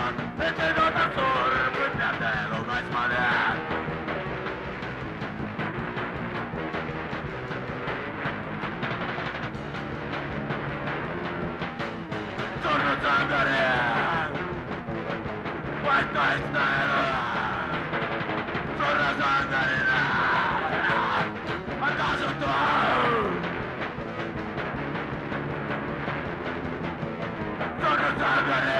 Bogdan Peste tot am sur Până de lugați mare Turnul țangare Poate este Turnul țangare Acasă tău Turnul țangare